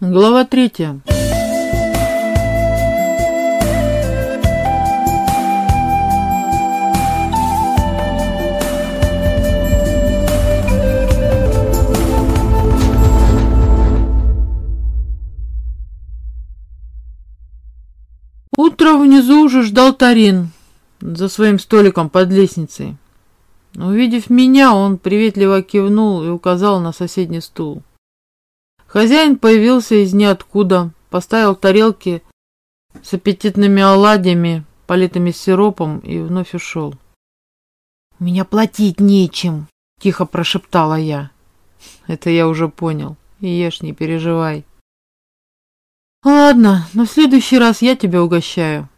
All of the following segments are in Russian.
Глава третья. Утро внизу уже ждал Тарин за своим столиком под лестницей. Увидев меня, он приветливо кивнул и указал на соседний стул. Хозяин появился из ниоткуда, поставил тарелки с аппетитными оладьями, политыми сиропом, и вновь ушел. «Меня платить нечем», — тихо прошептала я. «Это я уже понял. Ешь, не переживай». «Ладно, но в следующий раз я тебя угощаю».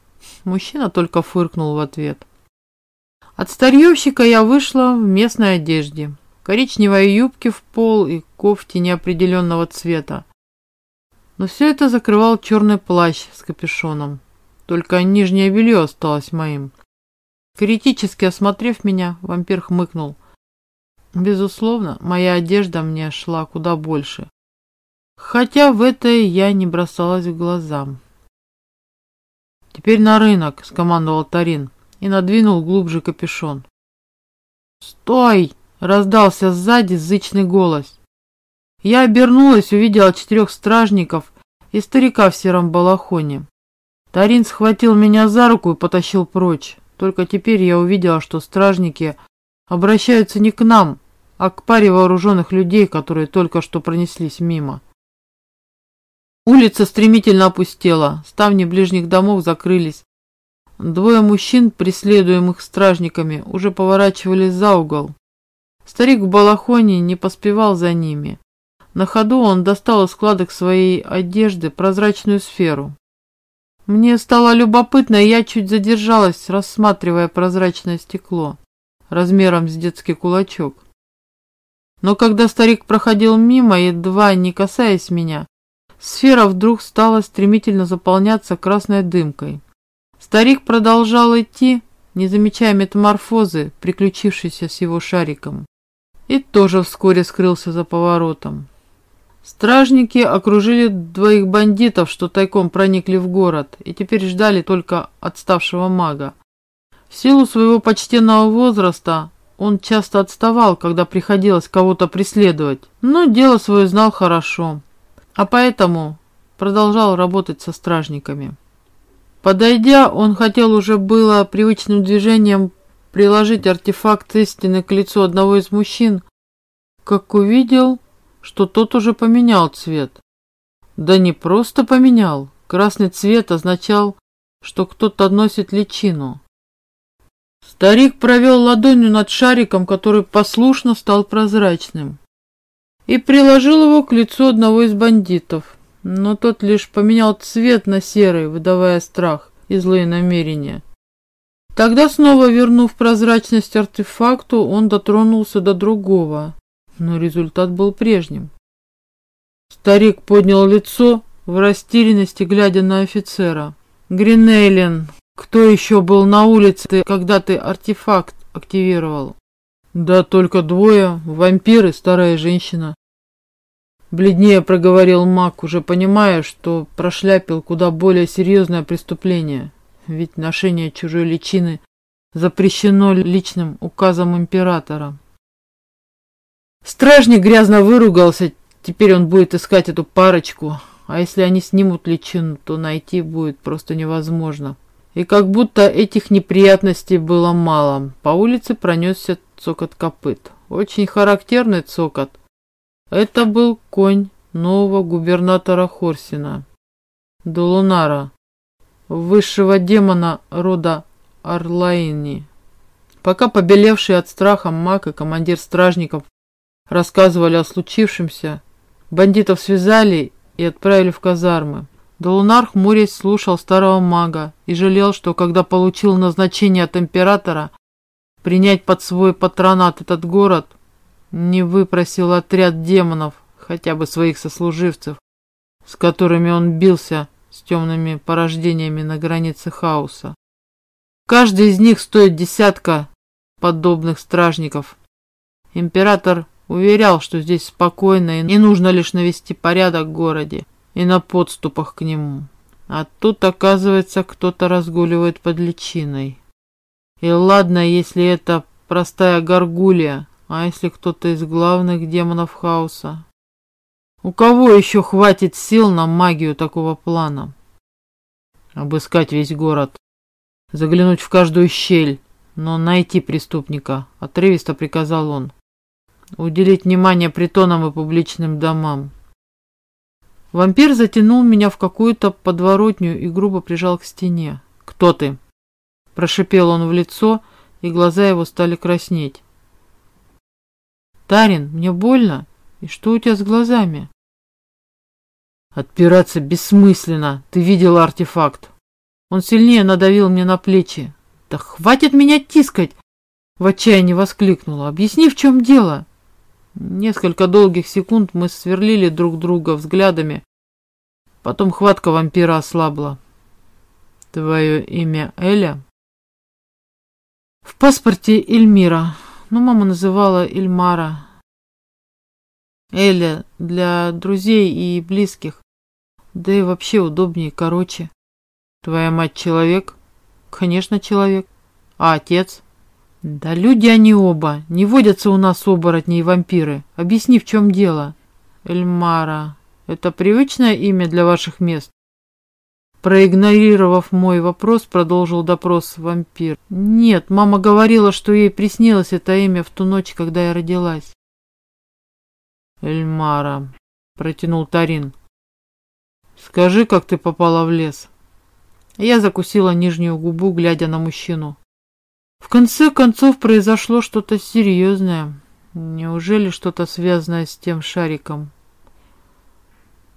Мужчина только фыркнул в ответ. От старьевщика я вышла в местной одежде коричневой юбке в пол и кофте неопределенного цвета. Но все это закрывал черный плащ с капюшоном. Только нижнее белье осталось моим. Критически осмотрев меня, вампир хмыкнул. Безусловно, моя одежда мне шла куда больше. Хотя в этой я не бросалась в глаза. «Теперь на рынок», — скомандовал Тарин и надвинул глубже капюшон. «Стой!» Раздался сзади зычный голос. Я обернулась, увидела четырех стражников и старика в сером балахоне. Тарин схватил меня за руку и потащил прочь. Только теперь я увидела, что стражники обращаются не к нам, а к паре вооруженных людей, которые только что пронеслись мимо. Улица стремительно опустела, ставни ближних домов закрылись. Двое мужчин, преследуемых стражниками, уже поворачивали за угол. Старик в балахоне не поспевал за ними. На ходу он достал из складок своей одежды прозрачную сферу. Мне стало любопытно, и я чуть задержалась, рассматривая прозрачное стекло размером с детский кулачок. Но когда старик проходил мимо, едва не касаясь меня, сфера вдруг стала стремительно заполняться красной дымкой. Старик продолжал идти, не замечая метаморфозы, приключившейся с его шариком и тоже вскоре скрылся за поворотом. Стражники окружили двоих бандитов, что тайком проникли в город, и теперь ждали только отставшего мага. В силу своего почтенного возраста он часто отставал, когда приходилось кого-то преследовать, но дело свое знал хорошо, а поэтому продолжал работать со стражниками. Подойдя, он хотел уже было привычным движением приложить артефакт истины к лицу одного из мужчин, как увидел, что тот уже поменял цвет. Да не просто поменял. Красный цвет означал, что кто-то носит личину. Старик провел ладонью над шариком, который послушно стал прозрачным, и приложил его к лицу одного из бандитов. Но тот лишь поменял цвет на серый, выдавая страх и злые намерения. Тогда, снова вернув прозрачность артефакту, он дотронулся до другого, но результат был прежним. Старик поднял лицо в растерянности, глядя на офицера. «Гринейлен, кто еще был на улице, когда ты артефакт активировал?» «Да только двое, вампир и старая женщина». Бледнее проговорил маг, уже понимая, что прошляпил куда более серьезное преступление ведь ношение чужой личины запрещено личным указом императора. Стражник грязно выругался, теперь он будет искать эту парочку, а если они снимут личину, то найти будет просто невозможно. И как будто этих неприятностей было мало, по улице пронесся цокот копыт. Очень характерный цокот. Это был конь нового губернатора Хорсина, Долунара, высшего демона рода Орлаини. Пока побелевший от страха маг и командир стражников рассказывали о случившемся, бандитов связали и отправили в казармы. Долунар, хмурясь, слушал старого мага и жалел, что когда получил назначение от императора принять под свой патронат этот город, не выпросил отряд демонов, хотя бы своих сослуживцев, с которыми он бился с темными порождениями на границе хаоса. Каждый из них стоит десятка подобных стражников. Император уверял, что здесь спокойно и не нужно лишь навести порядок в городе. и на подступах к нему. А тут, оказывается, кто-то разгуливает под личиной. И ладно, если это простая горгулья, а если кто-то из главных демонов хаоса? У кого еще хватит сил на магию такого плана? Обыскать весь город, заглянуть в каждую щель, но найти преступника, отрывисто приказал он. Уделить внимание притонам и публичным домам. Вампир затянул меня в какую-то подворотню и грубо прижал к стене. «Кто ты?» Прошипел он в лицо, и глаза его стали краснеть. «Тарин, мне больно. И что у тебя с глазами?» «Отпираться бессмысленно. Ты видел артефакт». Он сильнее надавил мне на плечи. «Да хватит меня тискать!» В отчаянии воскликнула. «Объясни, в чем дело?» Несколько долгих секунд мы сверлили друг друга взглядами. Потом хватка вампира ослабла. «Твое имя Эля?» В паспорте Эльмира, но мама называла Эльмара. Эля для друзей и близких, да и вообще удобнее, короче. Твоя мать человек? Конечно, человек. А отец? Да люди они оба, не водятся у нас оборотни и вампиры. Объясни, в чем дело. Эльмара, это привычное имя для ваших мест? Проигнорировав мой вопрос, продолжил допрос вампир. Нет, мама говорила, что ей приснилось это имя в ту ночь, когда я родилась. Эльмара, протянул Тарин. Скажи, как ты попала в лес? Я закусила нижнюю губу, глядя на мужчину. В конце концов произошло что-то серьезное. Неужели что-то связанное с тем шариком?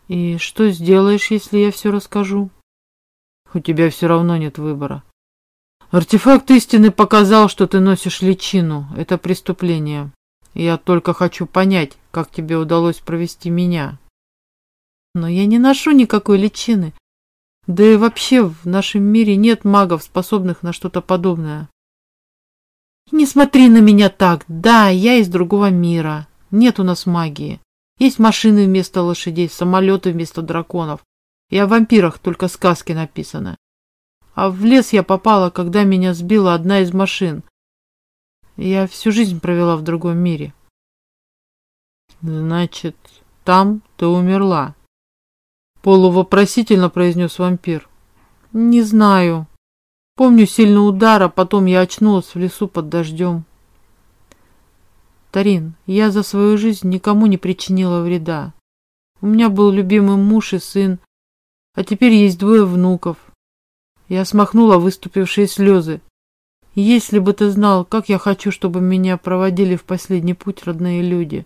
И что сделаешь, если я все расскажу? У тебя все равно нет выбора. Артефакт истины показал, что ты носишь личину. Это преступление. Я только хочу понять, как тебе удалось провести меня. Но я не ношу никакой личины. Да и вообще в нашем мире нет магов, способных на что-то подобное. Не смотри на меня так. Да, я из другого мира. Нет у нас магии. Есть машины вместо лошадей, самолеты вместо драконов. И о вампирах только сказки написаны. А в лес я попала, когда меня сбила одна из машин. Я всю жизнь провела в другом мире. Значит, там ты умерла? Полувопросительно произнес вампир. Не знаю. Помню сильный удар, а потом я очнулась в лесу под дождем. Тарин, я за свою жизнь никому не причинила вреда. У меня был любимый муж и сын, а теперь есть двое внуков. Я смахнула выступившие слезы. Если бы ты знал, как я хочу, чтобы меня проводили в последний путь родные люди.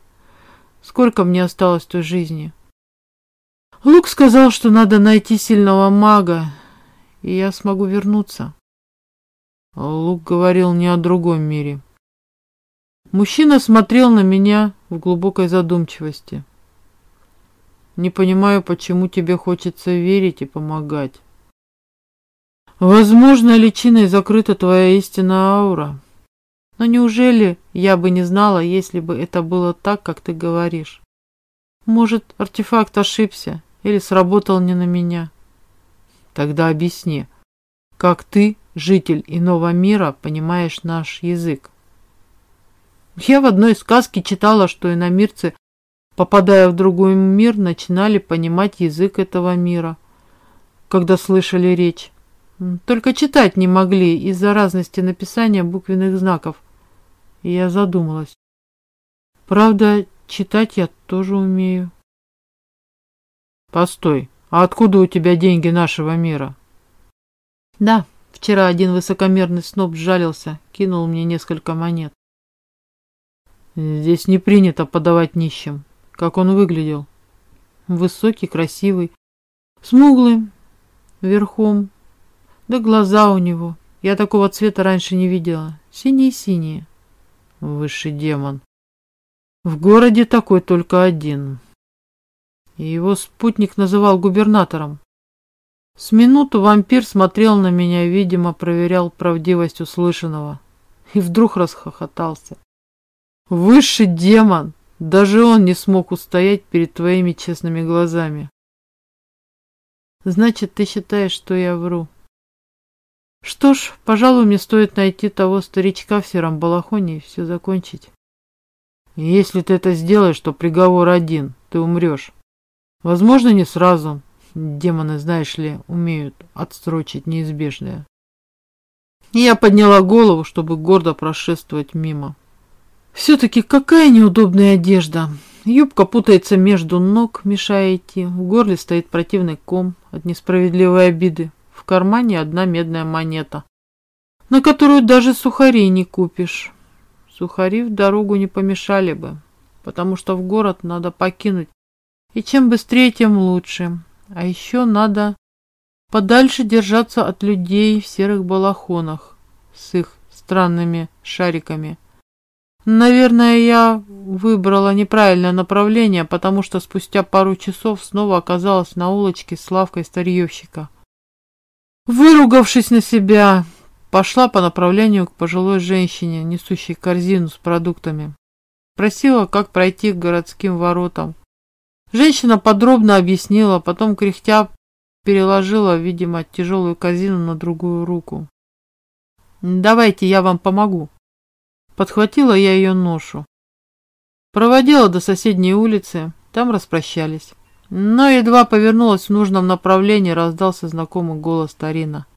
Сколько мне осталось той жизни? Лук сказал, что надо найти сильного мага, и я смогу вернуться. Лук говорил не о другом мире. Мужчина смотрел на меня в глубокой задумчивости. Не понимаю, почему тебе хочется верить и помогать. Возможно, личиной закрыта твоя истинная аура. Но неужели я бы не знала, если бы это было так, как ты говоришь? Может, артефакт ошибся или сработал не на меня? Тогда объясни, как ты, житель иного мира, понимаешь наш язык? Я в одной сказке читала, что иномирцы попадая в другой мир, начинали понимать язык этого мира, когда слышали речь. Только читать не могли из-за разности написания буквенных знаков. И я задумалась. Правда, читать я тоже умею. Постой, а откуда у тебя деньги нашего мира? Да, вчера один высокомерный сноб сжалился, кинул мне несколько монет. Здесь не принято подавать нищим. Как он выглядел? Высокий, красивый, смуглый, верхом. Да глаза у него. Я такого цвета раньше не видела. Синие-синие. Высший демон. В городе такой только один. И его спутник называл губернатором. С минуту вампир смотрел на меня, видимо, проверял правдивость услышанного. И вдруг расхохотался. Высший демон! Даже он не смог устоять перед твоими честными глазами. Значит, ты считаешь, что я вру. Что ж, пожалуй, мне стоит найти того старичка в сером балахоне и все закончить. Если ты это сделаешь, то приговор один, ты умрешь. Возможно, не сразу. Демоны, знаешь ли, умеют отсрочить неизбежное. Я подняла голову, чтобы гордо прошествовать мимо. Все-таки какая неудобная одежда. Юбка путается между ног, мешая идти. В горле стоит противный ком от несправедливой обиды. В кармане одна медная монета, на которую даже сухарей не купишь. Сухари в дорогу не помешали бы, потому что в город надо покинуть. И чем быстрее, тем лучше. А еще надо подальше держаться от людей в серых балахонах с их странными шариками. Наверное, я выбрала неправильное направление, потому что спустя пару часов снова оказалась на улочке с лавкой старьевщика. Выругавшись на себя, пошла по направлению к пожилой женщине, несущей корзину с продуктами. Просила, как пройти к городским воротам. Женщина подробно объяснила, потом кряхтя переложила, видимо, тяжелую корзину на другую руку. «Давайте я вам помогу». Подхватила я ее ношу. Проводила до соседней улицы, там распрощались. Но едва повернулась в нужном направлении, раздался знакомый голос Тарина.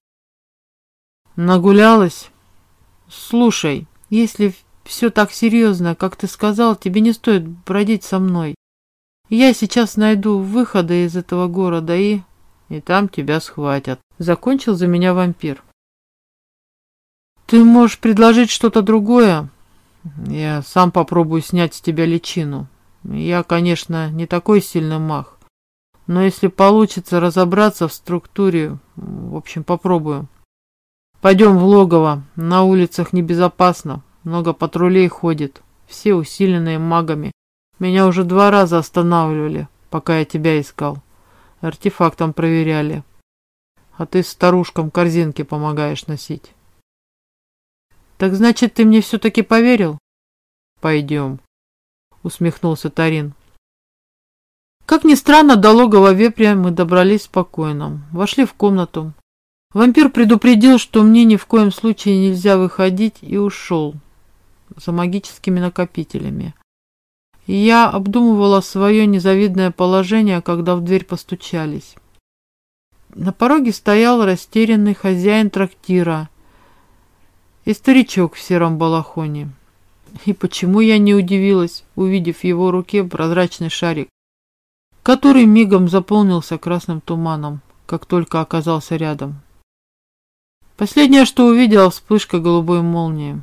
Нагулялась? Слушай, если все так серьезно, как ты сказал, тебе не стоит бродить со мной. Я сейчас найду выходы из этого города и... И там тебя схватят. Закончил за меня вампир. Ты можешь предложить что-то другое? Я сам попробую снять с тебя личину. Я, конечно, не такой сильный маг. Но если получится разобраться в структуре, в общем, попробую. Пойдем в логово. На улицах небезопасно. Много патрулей ходит. Все усиленные магами. Меня уже два раза останавливали, пока я тебя искал. Артефактом проверяли. А ты старушкам корзинки помогаешь носить. Так значит, ты мне все-таки поверил? Пойдем, усмехнулся Тарин. Как ни странно, до логова вепря мы добрались спокойно. Вошли в комнату. Вампир предупредил, что мне ни в коем случае нельзя выходить, и ушел за магическими накопителями. Я обдумывала свое незавидное положение, когда в дверь постучались. На пороге стоял растерянный хозяин трактира и старичок в сером балахоне. И почему я не удивилась, увидев в его руке прозрачный шарик, который мигом заполнился красным туманом, как только оказался рядом. Последнее, что увидела, вспышка голубой молнии.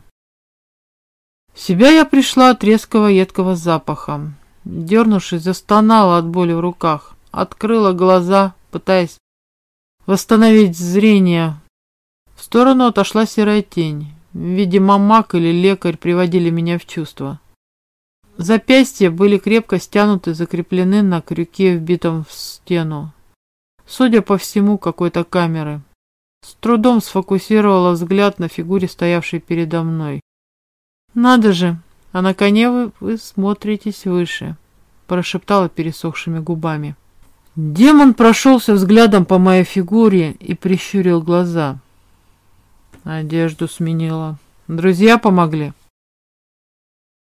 В себя я пришла от резкого едкого запаха. Дернувшись, застонала от боли в руках, открыла глаза, пытаясь восстановить зрение, в сторону отошла серая тень. Видимо, маг или лекарь приводили меня в чувство. Запястья были крепко стянуты, закреплены на крюке, вбитом в стену. Судя по всему, какой-то камеры. С трудом сфокусировала взгляд на фигуре, стоявшей передо мной. «Надо же, а на коне вы, вы смотритесь выше», прошептала пересохшими губами. Демон прошелся взглядом по моей фигуре и прищурил глаза. Одежду сменила. Друзья помогли.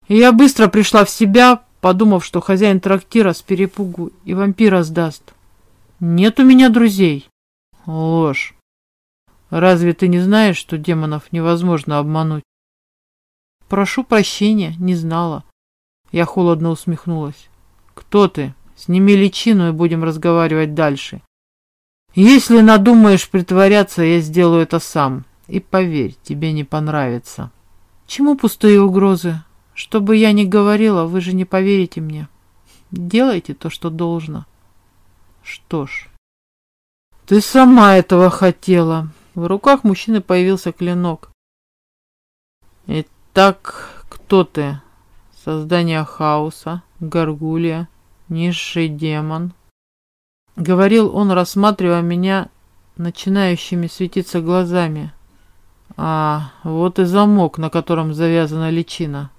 И я быстро пришла в себя, подумав, что хозяин трактира с перепугу и вампира сдаст. Нет у меня друзей. Ложь. Разве ты не знаешь, что демонов невозможно обмануть? Прошу прощения, не знала. Я холодно усмехнулась. Кто ты? Сними личину и будем разговаривать дальше. Если надумаешь притворяться, я сделаю это сам. И поверь, тебе не понравится. Чему пустые угрозы? Что бы я ни говорила, вы же не поверите мне. Делайте то, что должно. Что ж, ты сама этого хотела. В руках мужчины появился клинок. Итак, кто ты? Создание хаоса, горгулья, низший демон. Говорил он, рассматривая меня начинающими светиться глазами. А, вот и замок, на котором завязана личина.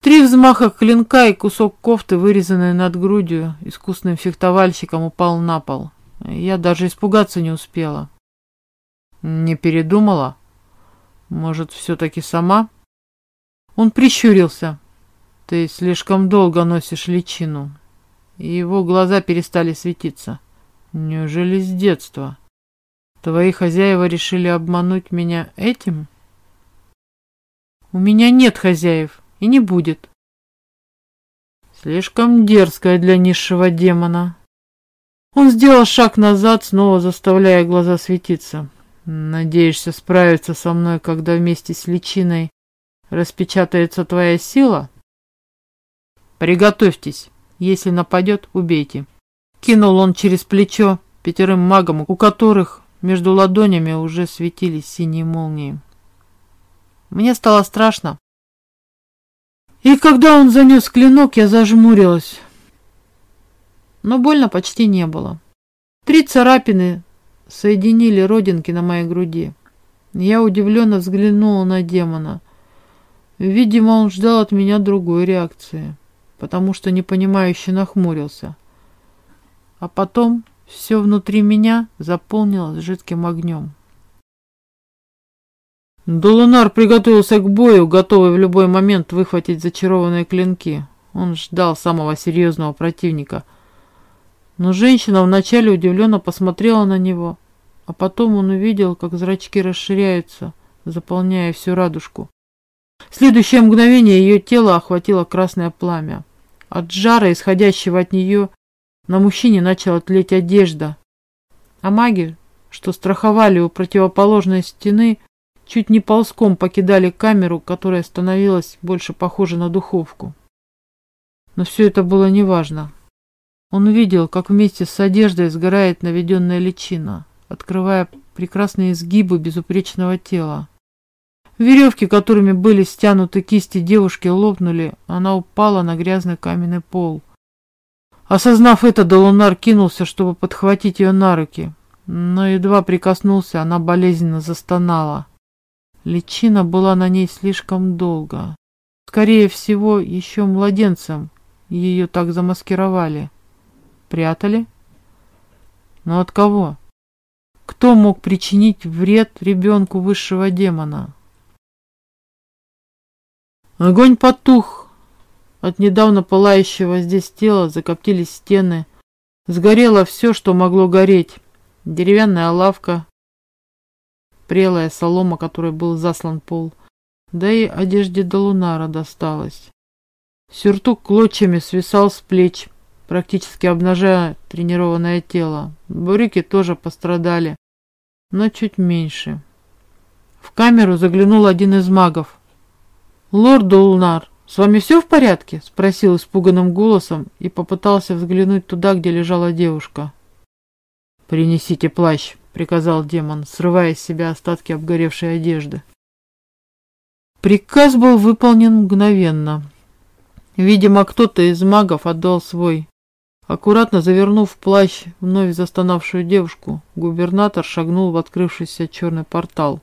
Три взмаха клинка и кусок кофты, вырезанный над грудью, искусным фехтовальщиком упал на пол. Я даже испугаться не успела. Не передумала? Может, все-таки сама? Он прищурился. Ты слишком долго носишь личину. Его глаза перестали светиться. Неужели с детства? Твои хозяева решили обмануть меня этим? У меня нет хозяев и не будет. Слишком дерзкая для низшего демона. Он сделал шаг назад, снова заставляя глаза светиться. Надеешься справиться со мной, когда вместе с личиной распечатается твоя сила? Приготовьтесь. Если нападет, убейте. Кинул он через плечо пятерым магам, у которых между ладонями уже светились синие молнии. Мне стало страшно. И когда он занес клинок, я зажмурилась. Но больно почти не было. Три царапины соединили родинки на моей груди. Я удивленно взглянула на демона. Видимо, он ждал от меня другой реакции, потому что непонимающе нахмурился. А потом все внутри меня заполнилось жидким огнем. Долунар приготовился к бою, готовый в любой момент выхватить зачарованные клинки. Он ждал самого серьезного противника. Но женщина вначале удивленно посмотрела на него, а потом он увидел, как зрачки расширяются, заполняя всю радужку. В следующее мгновение ее тело охватило красное пламя. От жара, исходящего от нее, на мужчине начала тлеть одежда, а маги, что страховали у противоположной стены, чуть не ползком покидали камеру, которая становилась больше похожа на духовку. Но все это было неважно. Он увидел, как вместе с одеждой сгорает наведенная личина, открывая прекрасные изгибы безупречного тела. Веревки, которыми были стянуты кисти девушки, лопнули, она упала на грязный каменный пол. Осознав это, Долунар кинулся, чтобы подхватить ее на руки, но едва прикоснулся, она болезненно застонала. Личина была на ней слишком долго. Скорее всего, еще младенцем ее так замаскировали. Прятали? Но от кого? Кто мог причинить вред ребенку высшего демона? Огонь потух, от недавно пылающего здесь тела закоптились стены. Сгорело все, что могло гореть. Деревянная лавка, прелая солома, которой был заслан пол. Да и одежде до лунара досталось. Сюртук клочьями свисал с плеч, практически обнажая тренированное тело. Бурики тоже пострадали, но чуть меньше. В камеру заглянул один из магов. «Лорд Долунар, «С вами все в порядке?» – спросил испуганным голосом и попытался взглянуть туда, где лежала девушка. «Принесите плащ», – приказал демон, срывая с себя остатки обгоревшей одежды. Приказ был выполнен мгновенно. Видимо, кто-то из магов отдал свой. Аккуратно завернув в плащ вновь застонавшую девушку, губернатор шагнул в открывшийся черный портал,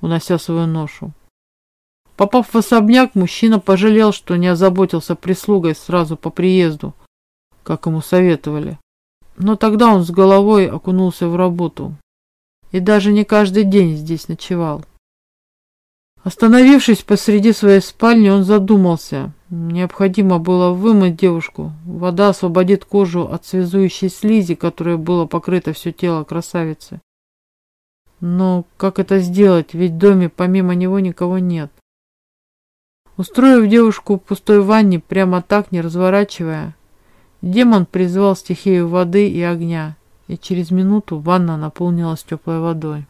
унося свою ношу. Попав в особняк, мужчина пожалел, что не озаботился прислугой сразу по приезду, как ему советовали. Но тогда он с головой окунулся в работу и даже не каждый день здесь ночевал. Остановившись посреди своей спальни, он задумался. Необходимо было вымыть девушку. Вода освободит кожу от связующей слизи, которой было покрыто все тело красавицы. Но как это сделать, ведь в доме помимо него никого нет. Устроив девушку в пустой ванне, прямо так, не разворачивая, демон призвал стихию воды и огня, и через минуту ванна наполнилась теплой водой.